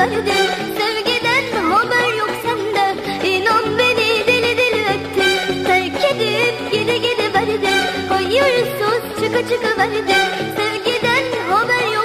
verdim Sevgiden haber yok sende? İnan beni deli deli ettin Terk edip gidi gidi verdim Hayırsız çıkı çıkı verdim Sevgiden haber yok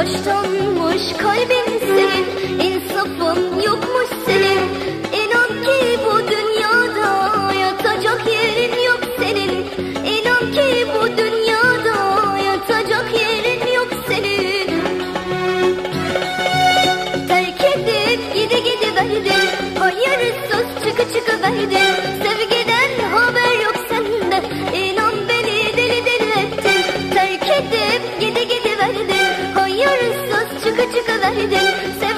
Taş kalbim senin insafın. hidden.